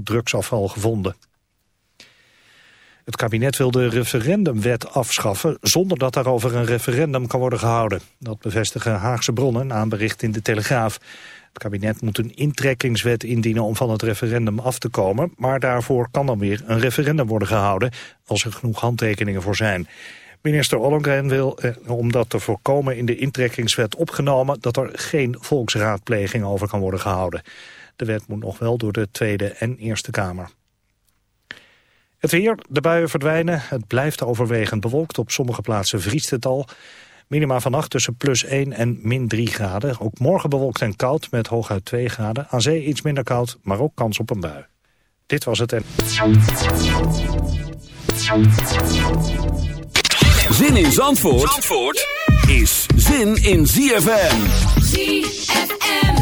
drugsafval gevonden. Het kabinet wil de referendumwet afschaffen zonder dat daarover een referendum kan worden gehouden. Dat bevestigen Haagse bronnen een bericht in de Telegraaf. Het kabinet moet een intrekkingswet indienen om van het referendum af te komen, maar daarvoor kan dan weer een referendum worden gehouden als er genoeg handtekeningen voor zijn. Minister Ollongren wil, eh, om dat te voorkomen, in de intrekkingswet opgenomen dat er geen volksraadpleging over kan worden gehouden. De wet moet nog wel door de Tweede en Eerste Kamer. Het weer, de buien verdwijnen. Het blijft overwegend bewolkt. Op sommige plaatsen vriest het al. Minima vannacht tussen plus 1 en min 3 graden. Ook morgen bewolkt en koud met hooguit 2 graden. Aan zee iets minder koud, maar ook kans op een bui. Dit was het en... Zin in Zandvoort, Zandvoort is zin in ZFM. ZFM.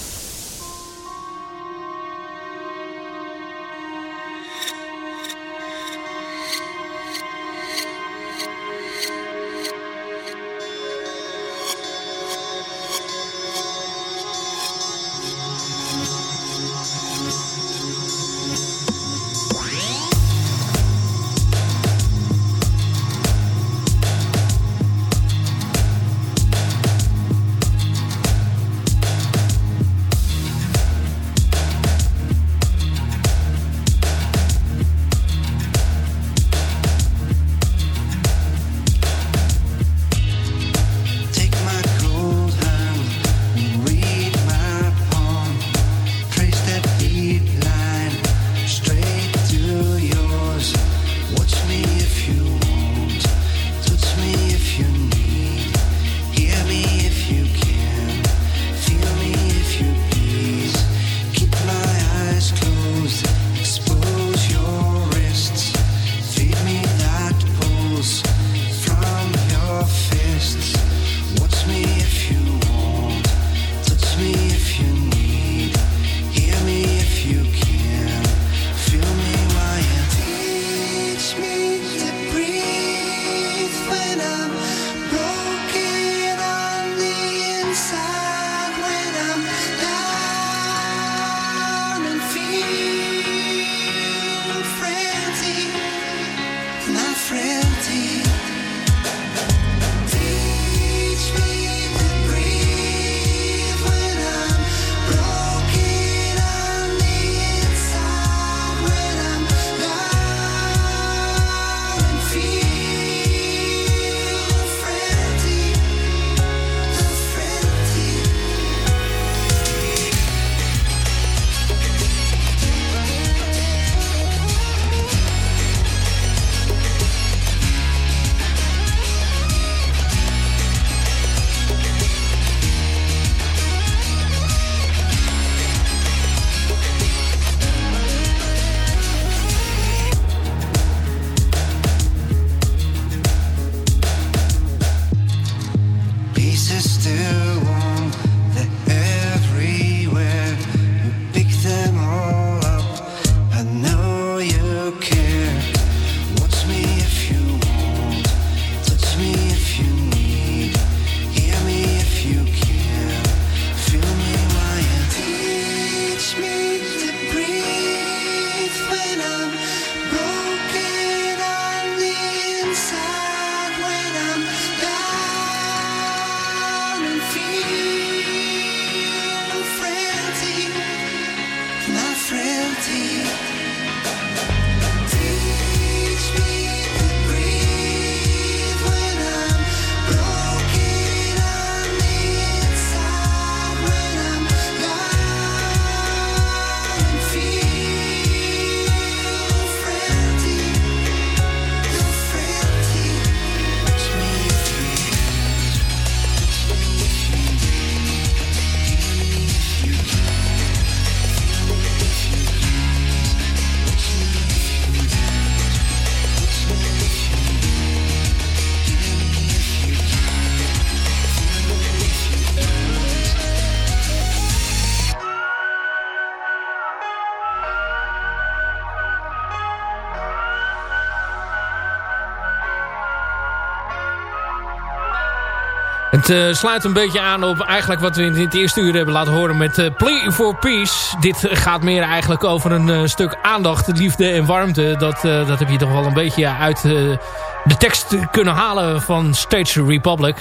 Het uh, sluit een beetje aan op eigenlijk wat we in het eerste uur hebben laten horen met uh, Play for Peace. Dit gaat meer eigenlijk over een uh, stuk aandacht, liefde en warmte. Dat, dat heb je toch wel een beetje uit de tekst kunnen halen van Stage Republic.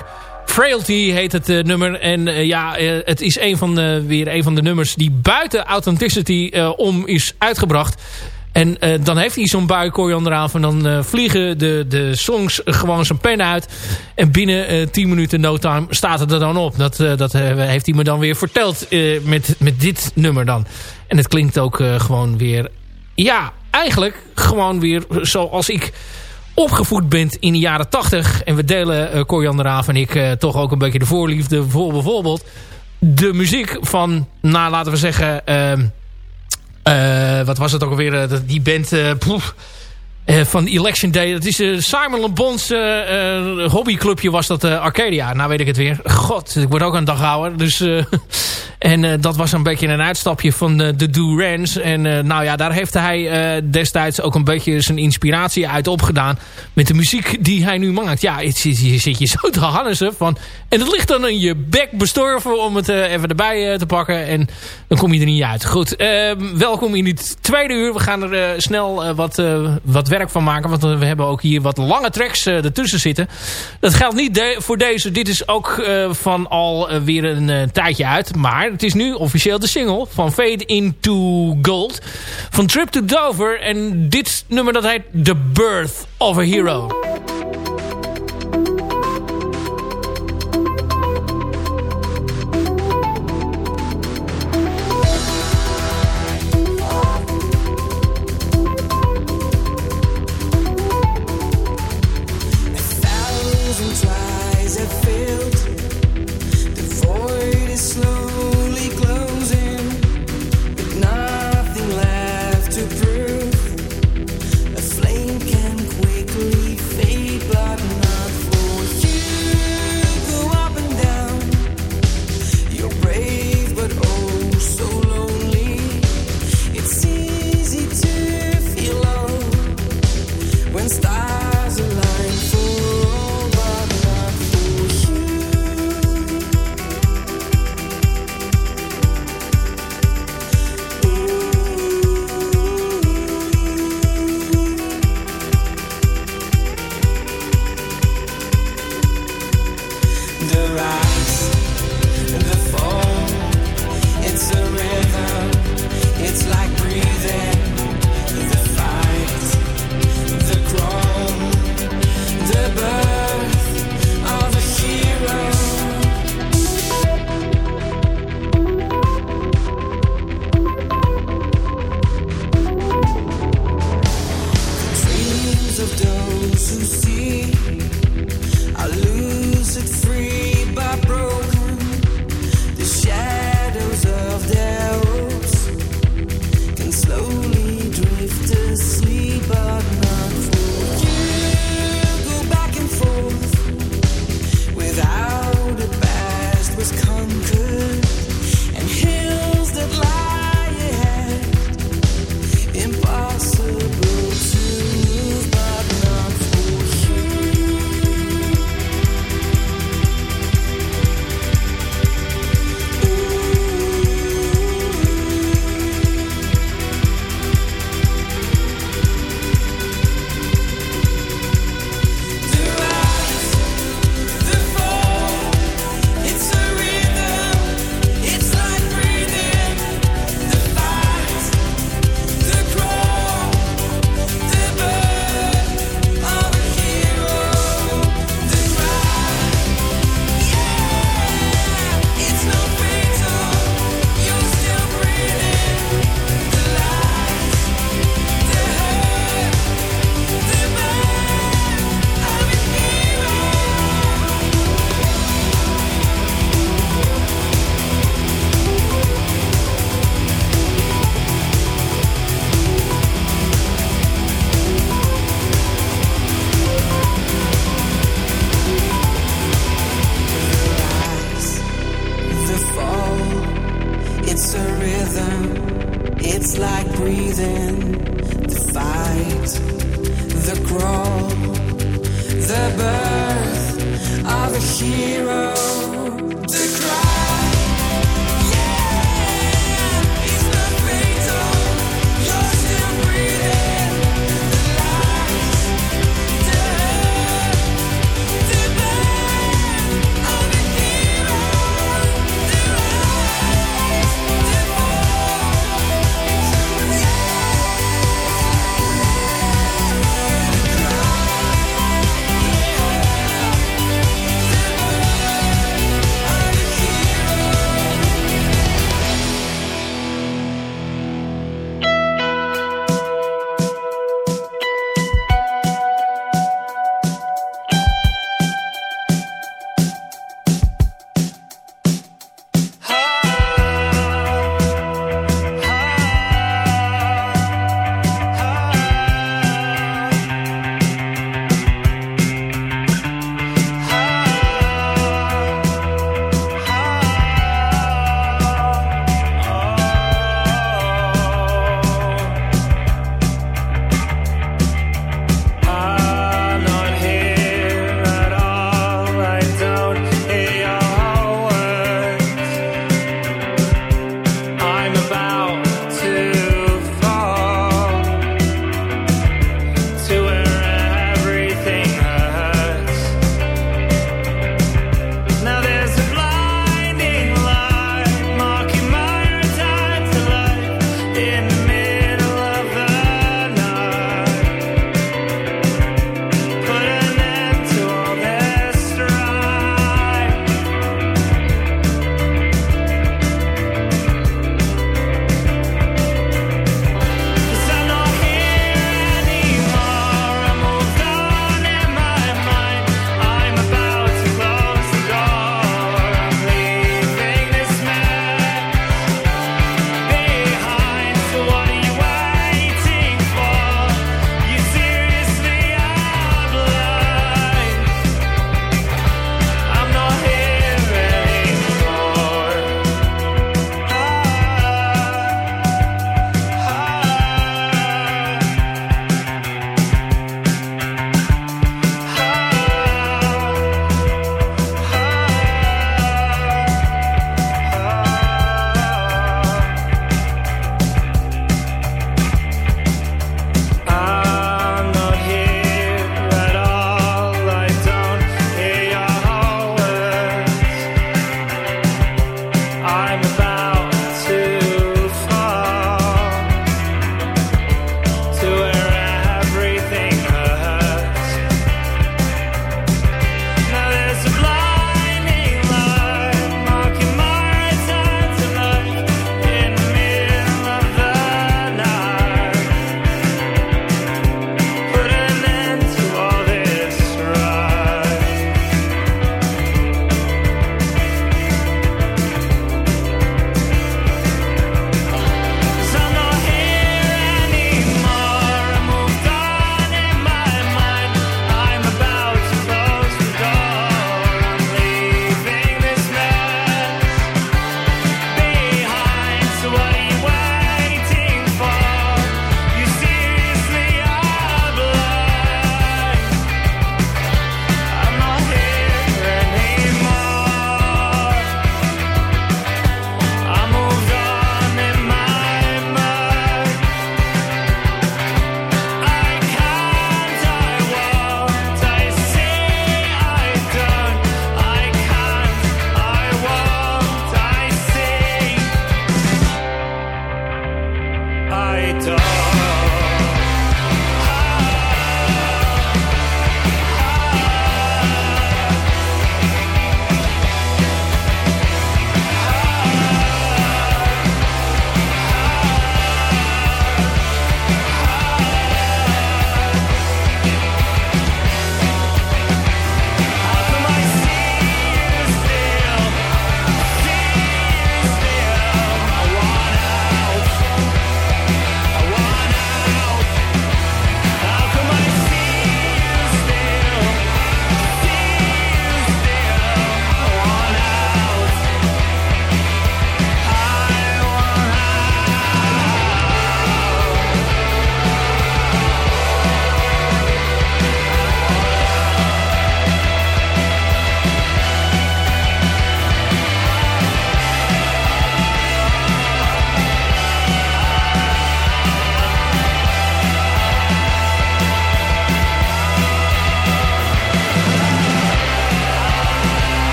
Frailty heet het nummer. En ja, het is een van weer een van de nummers die buiten Authenticity om is uitgebracht. En uh, dan heeft hij zo'n bui koriander En dan uh, vliegen de, de songs gewoon zijn pen uit. En binnen uh, 10 minuten no time staat het er dan op. Dat, dat heeft hij me dan weer verteld met, met dit nummer dan. En het klinkt ook gewoon weer... Ja, eigenlijk gewoon weer zoals ik opgevoed ben in de jaren 80. En we delen uh, Coriander en ik toch ook een beetje de voorliefde voor bijvoorbeeld de muziek van, nou laten we zeggen... Ehm, wat was het ook alweer? Uh, die band... Uh, poef, uh, van Election Day. Dat is uh, Simon Le Bon's uh, hobbyclubje was dat Arcadia. Nou weet ik het weer. God, ik word ook een dag ouder. Dus, en dat was een beetje een uitstapje van de, Durans. En nou ja, daar heeft hij destijds ook een beetje zijn inspiratie uit opgedaan. Met de muziek die hij nu maakt. Ja, je zit je zo te hannesen van... En het ligt dan in je bek bestorven om het even erbij te pakken. En dan kom je er niet uit. Goed, ehm, welkom in dit tweede uur. We gaan er snel wat, wat van maken. Want we hebben ook hier wat lange tracks uh, ertussen zitten. Dat geldt niet voor deze. Dit is ook uh, van al weer een tijdje uit. Maar het is nu officieel de single van Fade Into Gold. Van Trip to Dover. En dit nummer dat heet The Birth of a Hero.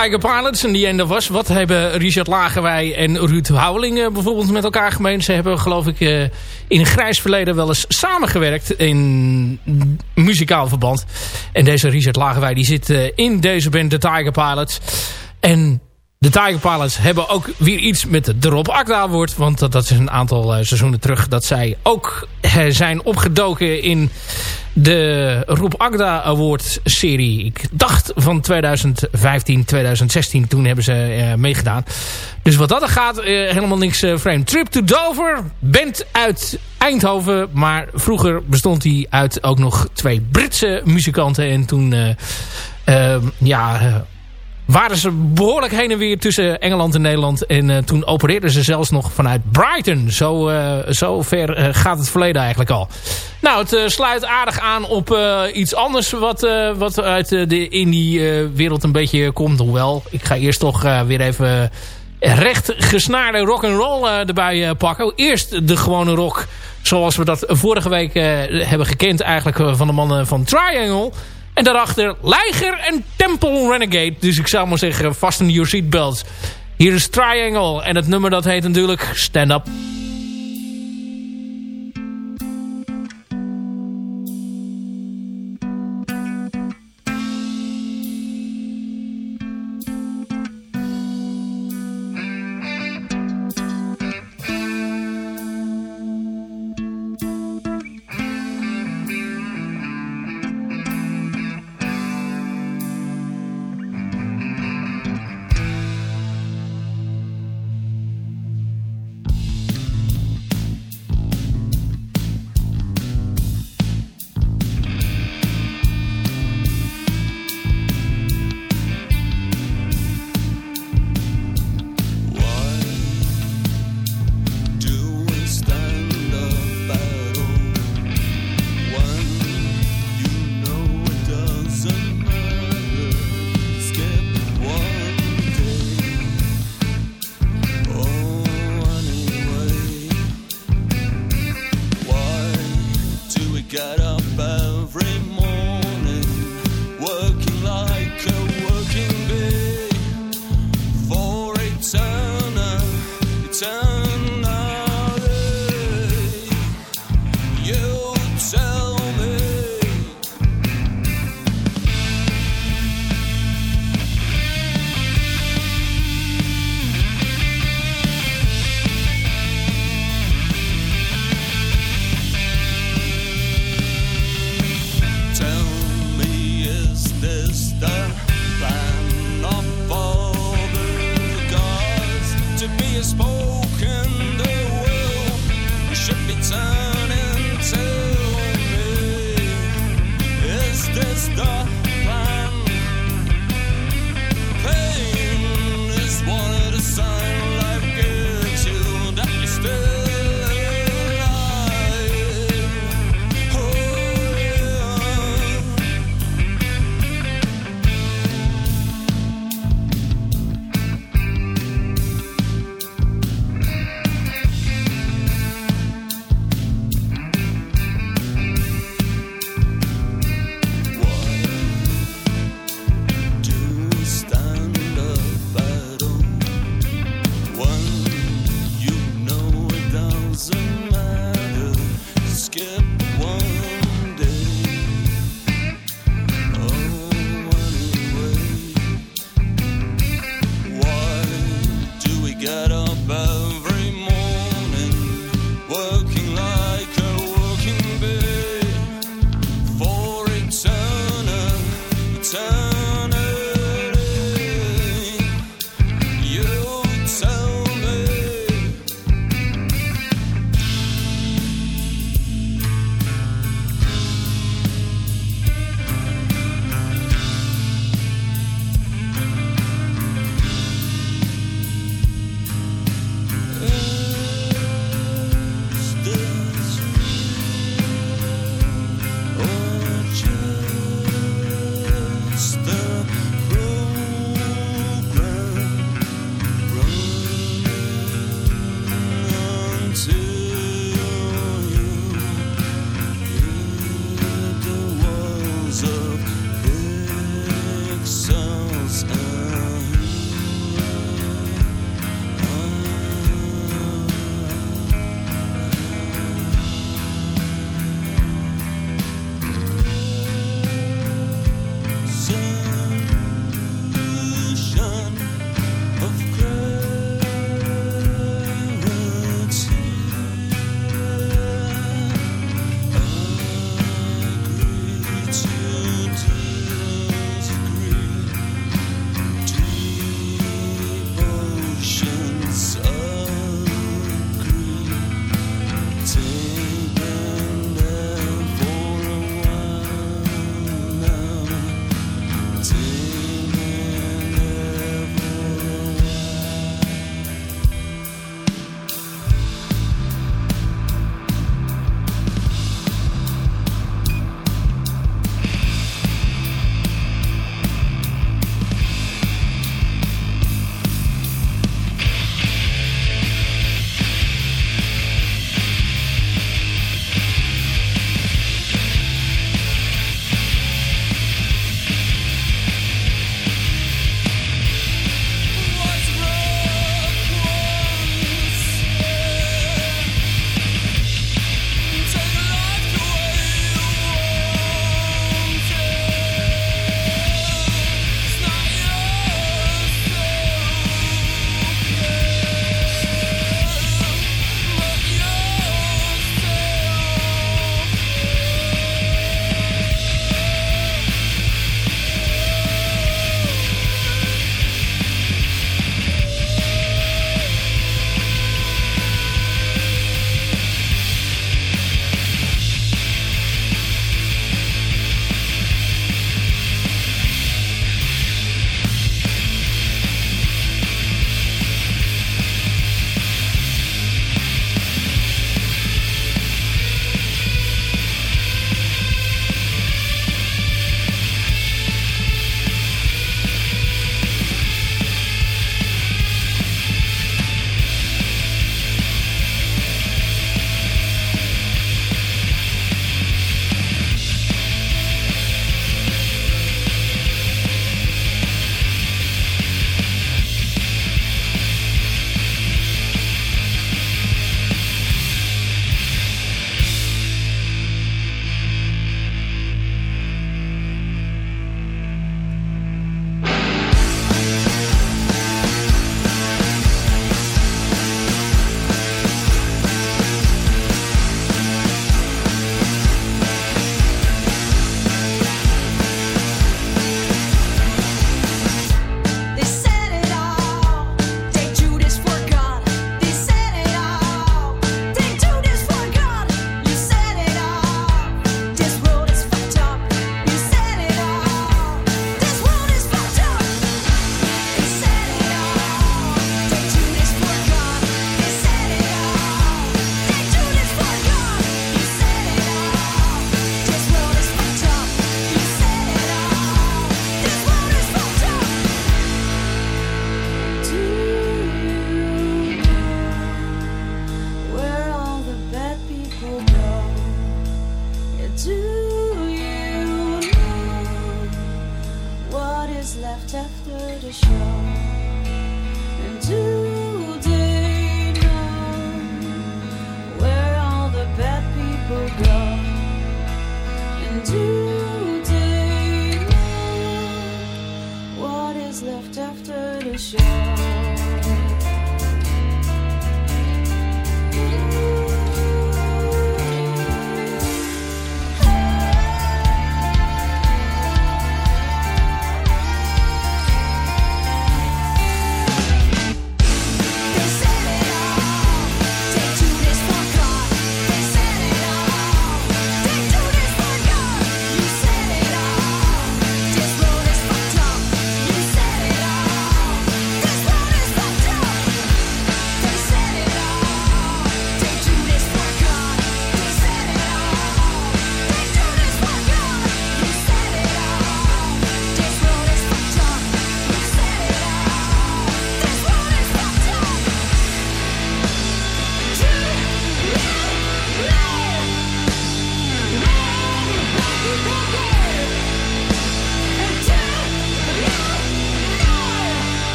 Tiger Pilots en die ende was. Wat hebben Richard Lagerwij en Ruud Houweling bijvoorbeeld met elkaar gemeen? Ze hebben geloof ik uh, in een grijs verleden wel eens samengewerkt in muzikaal verband. En deze Richard Lagerwij die zit uh, in deze band, de Tiger Pilots. En de Tiger Pilots hebben ook weer iets met de Rob Akda woord. Want dat, is een aantal seizoenen terug dat zij ook zijn opgedoken in de Roep Agda Award serie. Ik dacht van 2015, 2016. Toen hebben ze uh, meegedaan. Dus wat dat gaat, uh, helemaal niks uh, vreemd. Trip to Dover, band uit Eindhoven. Maar vroeger bestond hij uit ook nog twee Britse muzikanten. En toen ja, waren ze behoorlijk heen en weer tussen Engeland en Nederland. En uh, toen opereerden ze zelfs nog vanuit Brighton. Zo, zo ver uh, gaat het verleden eigenlijk al. Nou, het sluit aardig aan op iets anders wat, wat uit de indie-wereld een beetje komt. Hoewel, ik ga eerst toch weer even recht gesnaarde rock'n'roll erbij pakken. Eerst de gewone rock zoals we dat vorige week hebben gekend eigenlijk van de mannen van Triangle... En daarachter Leiger en Temple Renegade. Dus ik zou maar zeggen, fasten your seatbelts. Hier is Triangle. En het nummer dat heet natuurlijk Stand Up.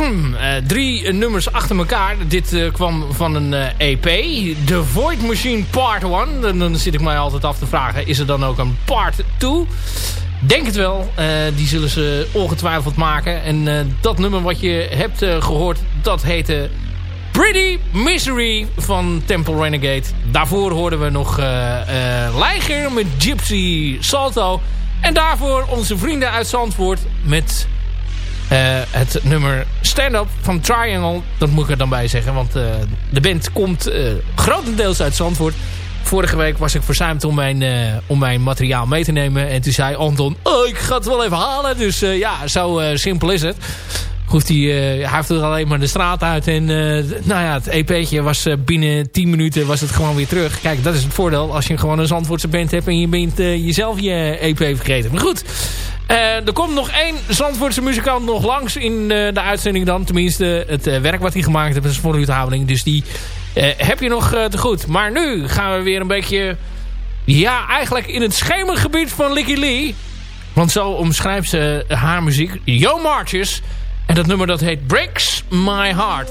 Uh, drie nummers achter elkaar. Dit uh, kwam van een EP. The Void Machine Part 1. Dan, dan, zit ik mij altijd af te vragen. Is er dan ook een Part 2? Denk het wel. die zullen ze ongetwijfeld maken. En dat nummer wat je hebt gehoord. Dat heette Pretty Misery van Temple Renegade. Daarvoor hoorden we nog Leiger met Gypsy Salto. En daarvoor onze vrienden uit Zandvoort met het nummer Stand Up van Triangle. Dat moet ik er dan bij zeggen. Want uh, de band komt uh, grotendeels uit Zandvoort. Vorige week was ik verzuimd om mijn, om mijn materiaal mee te nemen. En toen zei Anton, oh, ik ga het wel even halen. Dus ja, zo simpel is het. Hoeft hij, heeft er alleen maar de straat uit. En nou ja, het EP'tje was binnen 10 minuten was het gewoon weer terug. Kijk, dat is het voordeel als je gewoon een Zandvoortse band hebt. En je bent jezelf je EP vergeten. Maar goed, er komt nog één Zandvoortse muzikant nog langs in uh, de uitzending dan. Tenminste, het uh, werk wat hij gemaakt heeft is voor houding. Dus die heb je nog te goed. Maar nu gaan we weer een beetje... Ja, eigenlijk in het schemergebied van Licky Lee. Want zo omschrijft ze haar muziek. Yo Marches. En dat nummer dat heet Breaks My Heart.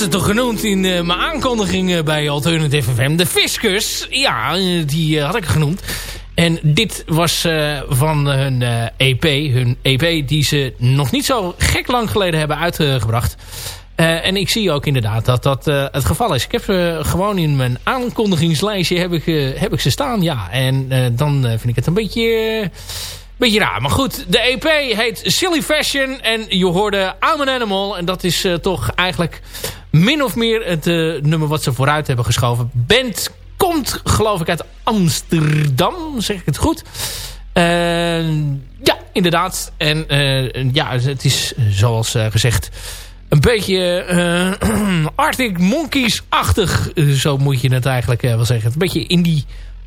Het toch genoemd in eh, mijn aankondiging bij Alternative FM. De Fiscus, ja, eh, die eh, had ik genoemd. En dit was van hun EP, hun EP die ze nog niet zo gek lang geleden hebben uitgebracht. En ik zie ook inderdaad dat dat het geval is. Ik heb ze gewoon in mijn aankondigingslijstje heb ik, heb ik ze staan. Ja, en dan vind ik het een beetje, beetje raar. Maar goed, de EP heet Silly Fashion. En je hoorde I'm an Animal. En dat is toch eigenlijk min of meer het eh, nummer wat ze vooruit hebben geschoven. Band komt geloof ik uit Amsterdam. Zeg ik het goed? Ja, inderdaad. En eh, ja, het is zoals eh, gezegd een beetje Arctic Monkeys-achtig. zo moet je het eigenlijk wel zeggen. Een beetje indie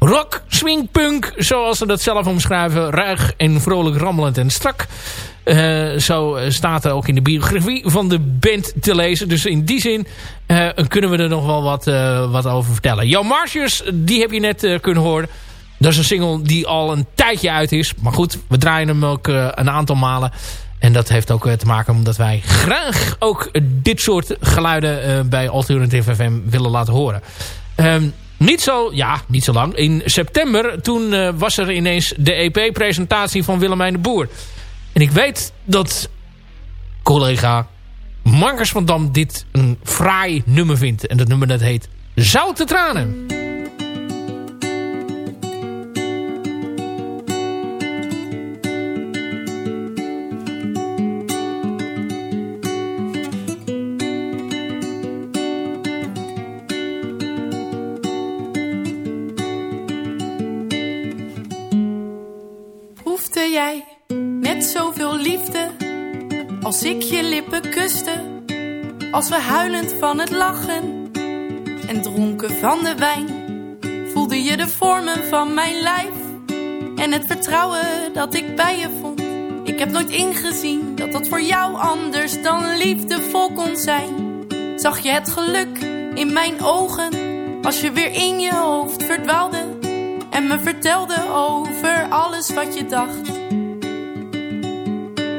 rock, swingpunk, zoals ze dat zelf omschrijven. Ruig en vrolijk rammelend en strak. Eh, zo staat er ook in de biografie van de band te lezen. Dus in die zin eh, kunnen we er nog wel wat, eh, wat over vertellen. Yo Marcius, die heb je net kunnen horen. Dat is een single die al een tijdje uit is. Maar goed, we draaien hem ook een aantal malen. En dat heeft ook te maken omdat wij graag ook dit soort geluiden bij Alternative FM willen laten horen. Ehm, niet zo, ja, niet zo lang. In september, toen eh, was er ineens de EP-presentatie van Willemijn de Boer. En ik weet dat collega Marcus van Dam dit een fraai nummer vindt. En dat nummer dat heet Zoute Tranen. Als ik je lippen kuste? Als we huilend van het lachen en dronken van de wijn, voelde je de vormen van mijn lijf en het vertrouwen dat ik bij je vond. Ik heb nooit ingezien dat dat voor jou anders dan liefdevol kon zijn. Zag je het geluk in mijn ogen als je weer in je hoofd verdwaalde en me vertelde over alles wat je dacht.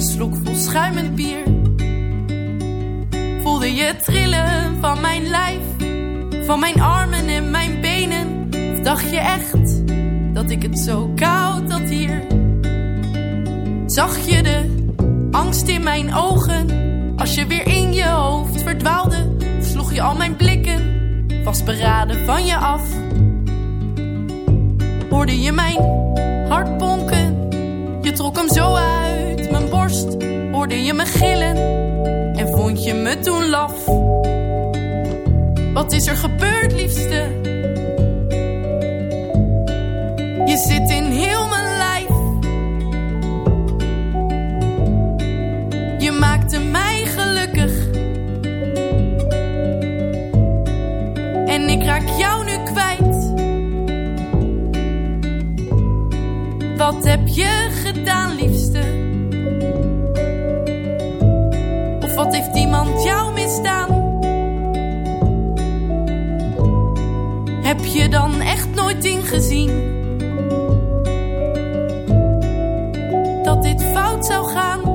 een slok vol schuimend bier? Voelde je trillen van mijn lijf van mijn armen en mijn benen? Of dacht je echt dat ik het zo koud had hier? Zag je de angst in mijn ogen als je weer in je hoofd verdwaalde? Of sloeg je al mijn blikken vastberaden van je af? Hoorde je mijn hart bonken? Je trok hem zo uit. Hoorde je me gillen? En vond je me toen laf? Wat is er gebeurd, liefste? Je zit in heel mijn lijf. Je maakte mij gelukkig. En ik raak jou nu kwijt. Wat heb je gedaan, wat heeft iemand jou misdaan? Heb je dan echt nooit ingezien? Dat dit fout zou gaan?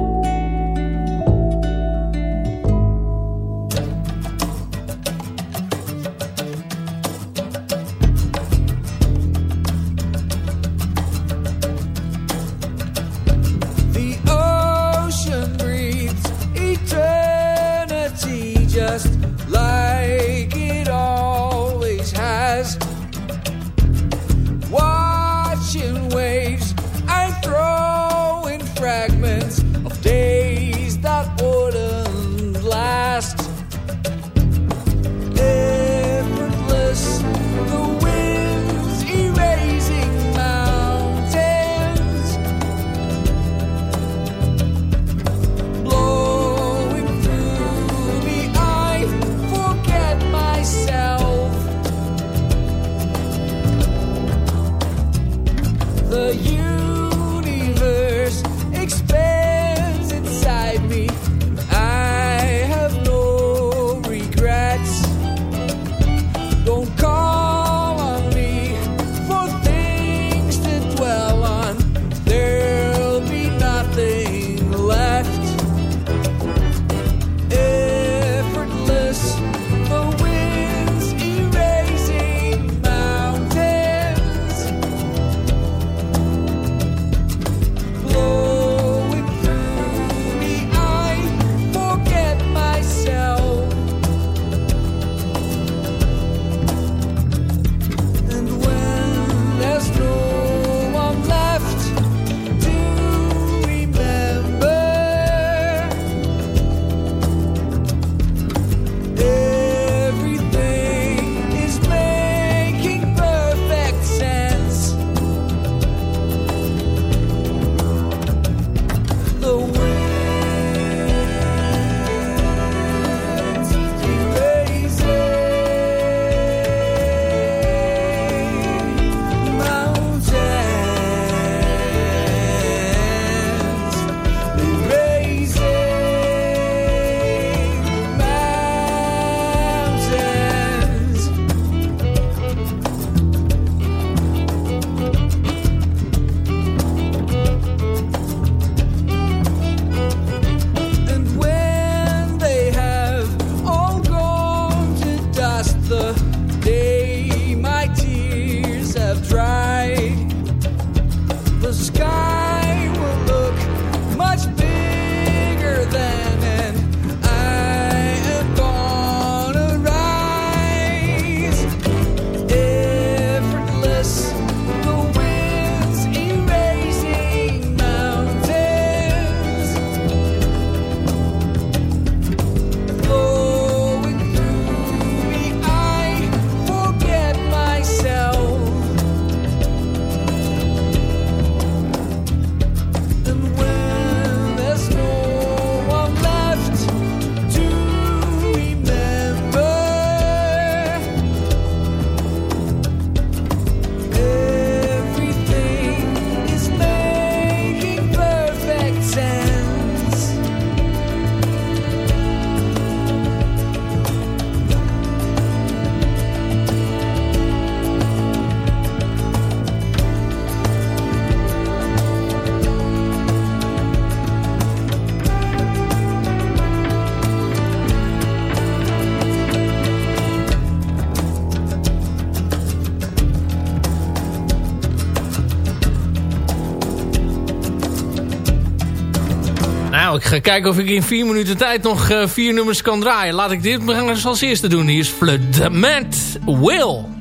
Kijken of ik in vier minuten tijd nog eh, vier nummers kan draaien. Laat ik dit maar als eerste doen. Hier is Floodament Will.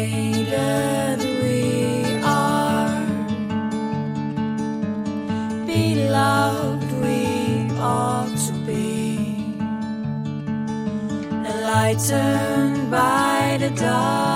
Faded we are, beloved we ought to be enlightened by the dark.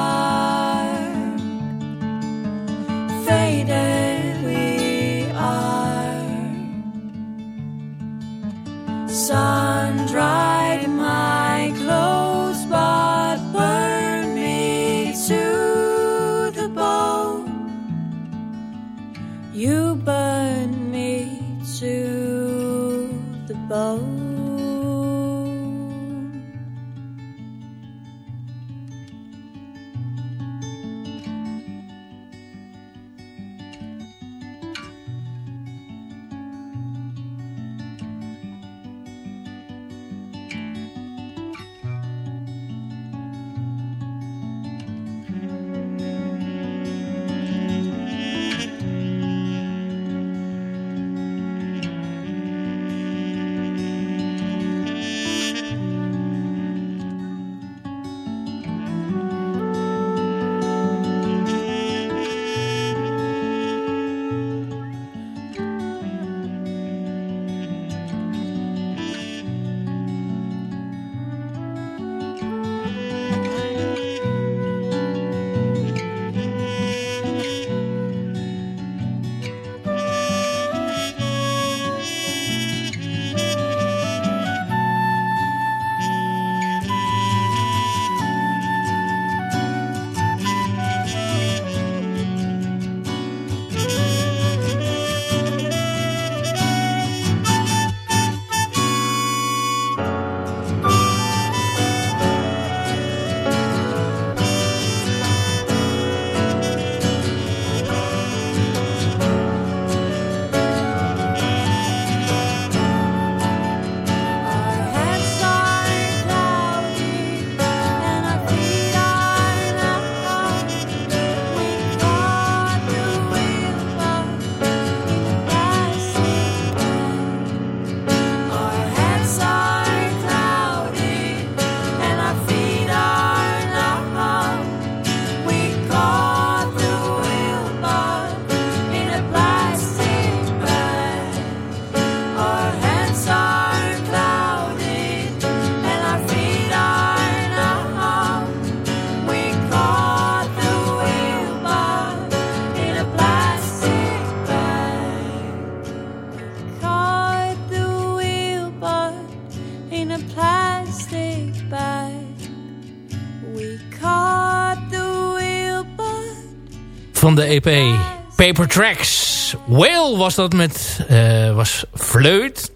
De EP Paper Tracks. Whale was dat met eh, was fleut.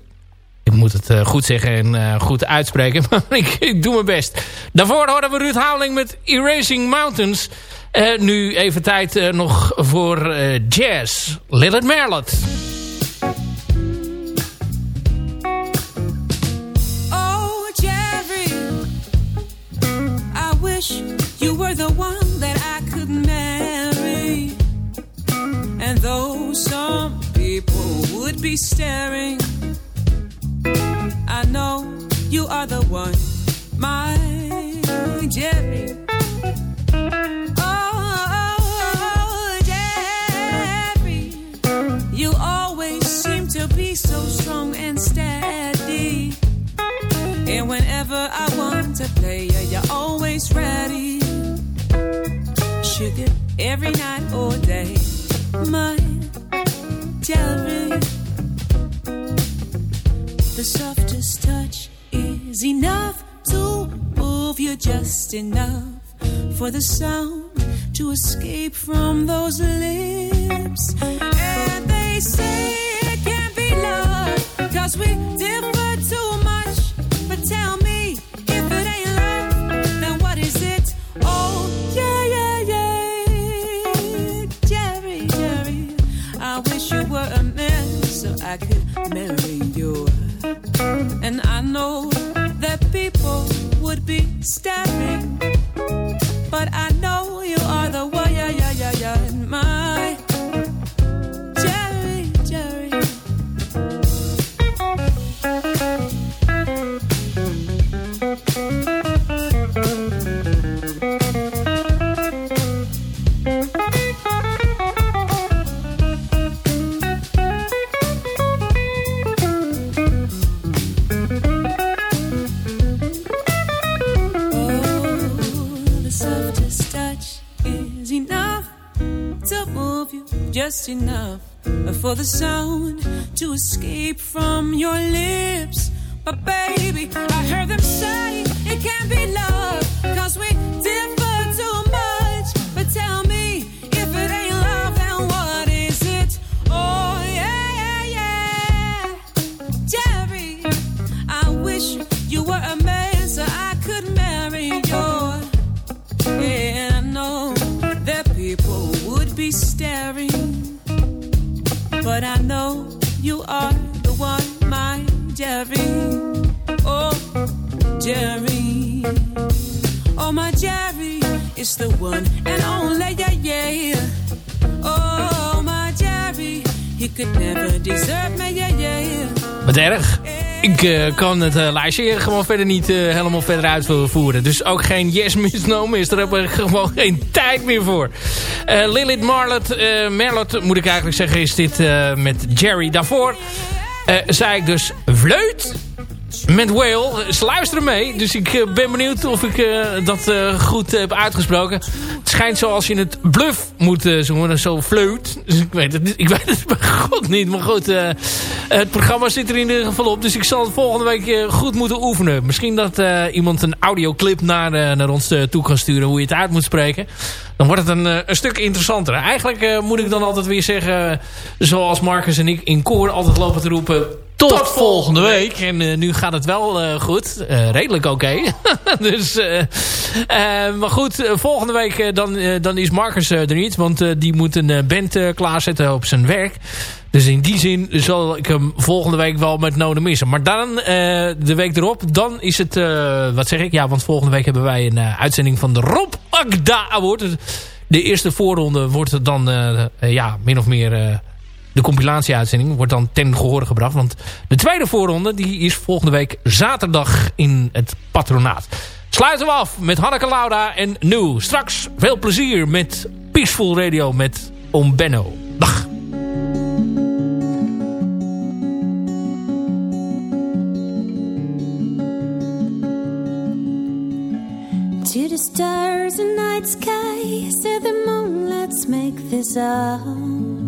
Ik moet het eh, goed zeggen en eh, goed uitspreken, maar ik, ik doe mijn best. Daarvoor hadden we Ruud Houweling met Erasing Mountains. Nu even tijd nog voor jazz. Lilith Merlot. Sugar every night or day, my Jerry. The softest touch is enough to move you just enough for the sound to escape from those lips. And they say it can't be love, cause we differ Step is the one and only, yeah, yeah. Oh, my Jerry, he could never desert me, yeah, yeah. Wat erg. Ik eh, kan het eh, lijstje gewoon verder niet eh, helemaal verder uitvoeren. Dus ook geen Yes Miss No Miss. Daar heb ik gewoon geen tijd meer voor. Lilith Marlot, Merlot moet ik eigenlijk zeggen, is dit met Jerry. Daarvoor zei ik dus Vleut met Whale. Ze luisteren mee, dus ik eh, ben benieuwd of ik eh, dat eh, goed heb uitgesproken. Het schijnt zoals je het bluff moet uh, zingen, zo fleut. Dus ik weet het, ik weet het bij god niet. Maar goed, het programma zit er in ieder geval op. Dus ik zal het volgende week goed moeten oefenen. Misschien dat iemand een audioclip naar, naar ons toe kan sturen hoe je het uit moet spreken. Dan wordt het een, een stuk interessanter. Eigenlijk moet ik dan altijd weer zeggen, zoals Marcus en ik in koor altijd lopen te roepen... Tot, volgende week. En eh, nu gaat het wel eh, goed. Eh, redelijk oké. dus, maar goed, volgende week dan, dan is Marcus er niet. Want die moet een band klaarzetten op zijn werk. Dus in die zin zal ik hem volgende week wel met noden missen. Maar dan, de week erop, dan is het... wat zeg ik? Ja, want volgende week hebben wij een uitzending van de Rob Agda Award. De eerste voorronde wordt het dan, ja, min of meer... de compilatie-uitzending wordt dan ten gehore gebracht. Want de tweede voorronde die is volgende week zaterdag in het patronaat. Sluiten we af met Hanneke Lauda en Nu. Straks veel plezier met Peaceful Radio met Om Benno. Dag. To the stars and night sky, say the moon, let's make this up.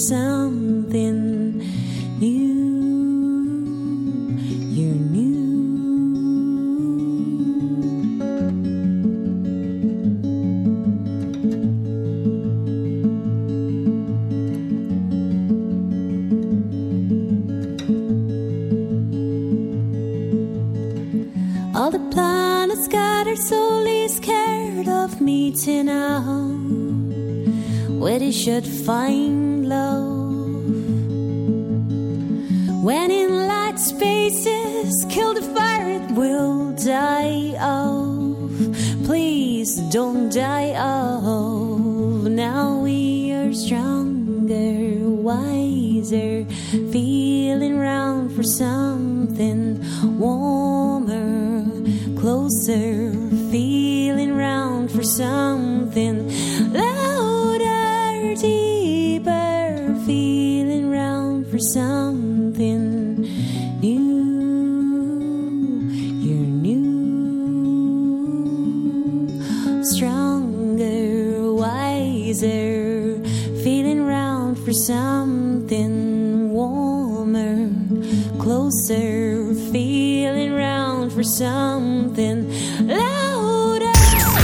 something new. You're new. All the planets scattered, solely scared of meeting out. Where they should find When in light spaces, kill the fire, it will die off. Please don't die off. Now we are stronger, wiser, feeling round for something warmer, closer, feeling round for something louder, deeper, feeling round for something something louder.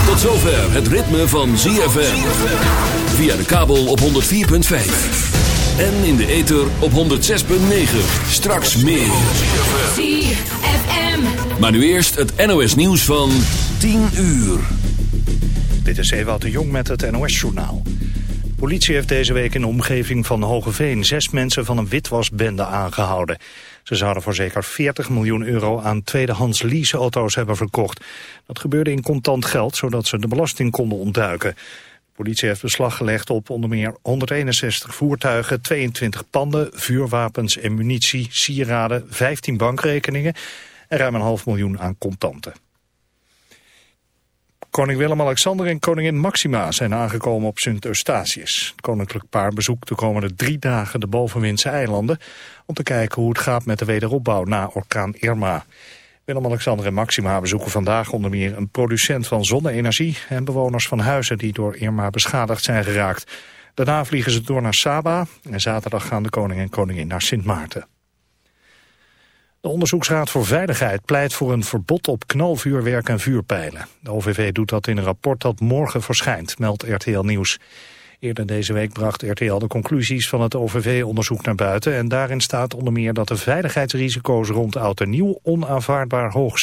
Tot zover het ritme van ZFM. Via de kabel op 104.5. En in de ether op 106.9. Straks meer. ZFM. Maar nu eerst het NOS nieuws van 10 uur. Dit is Ewout de Jong met het NOS-journaal. De politie heeft deze week in de omgeving van Hogeveen... zes mensen van een witwasbende aangehouden. Ze zouden voor zeker 40 miljoen euro aan tweedehands leaseauto's hebben verkocht. Dat gebeurde in contant geld, zodat ze de belasting konden ontduiken. De politie heeft beslag gelegd op onder meer 161 voertuigen... 22 panden, vuurwapens en munitie, sieraden, 15 bankrekeningen... en ruim een half miljoen aan contanten. Koning Willem-Alexander en koningin Maxima zijn aangekomen op Sint Eustatius. Het koninklijk paar bezoekt de komende drie dagen de bovenwindse eilanden... om te kijken hoe het gaat met de wederopbouw na orkaan Irma. Willem-Alexander en Maxima bezoeken vandaag onder meer een producent van zonne-energie... en bewoners van huizen die door Irma beschadigd zijn geraakt. Daarna vliegen ze door naar Saba en zaterdag gaan de koning en koningin naar Sint Maarten. De Onderzoeksraad voor Veiligheid pleit voor een verbod op knalvuurwerk en vuurpijlen. De OVV doet dat in een rapport dat morgen verschijnt, meldt RTL Nieuws. Eerder deze week bracht RTL de conclusies van het OVV-onderzoek naar buiten... en daarin staat onder meer dat de veiligheidsrisico's rond oud en nieuw onaanvaardbaar hoog zijn.